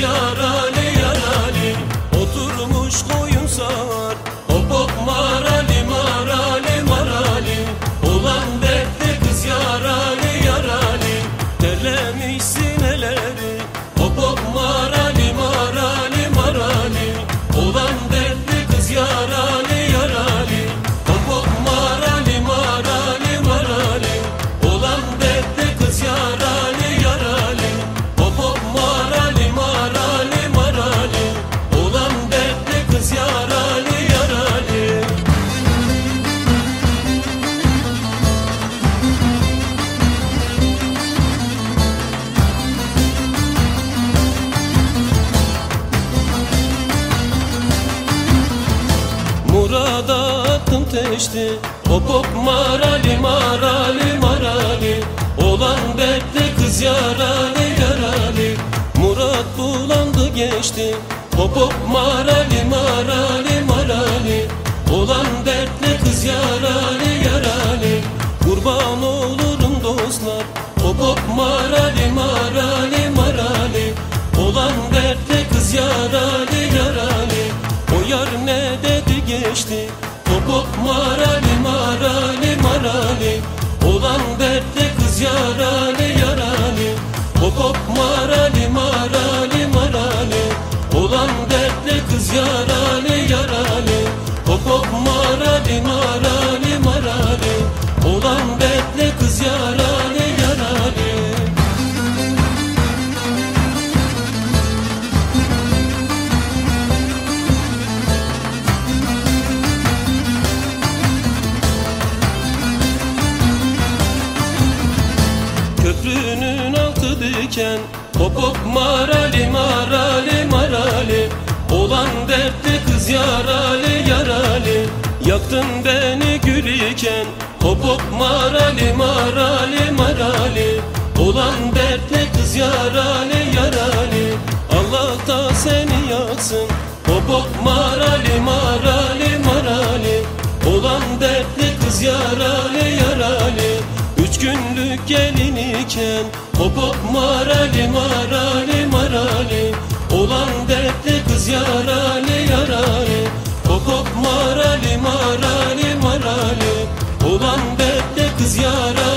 yara ateşti. Hop hop marali marali marali. Olan dertte kız yaralı yaralı Murat bulandı geçti. Hop hop marali marali marali. Olan dertle kız yaralı yaralı Kurban olurum dostlar. Hop hop marali marali marali. Olan dertle kız hop marali marali diken hop marali marali marali Olan dertte kız yaralı yaralı Yaktın beni gül iken hop marali marali marali Olan dertte kız yaralı yaralı Allah da seni yaksın hop marali marali Günlük gelin iken Hop hop marali marali marali. Olan dertli kız yaralı yaralı Hop hop marali marali marali. Olan dertli kız yaralı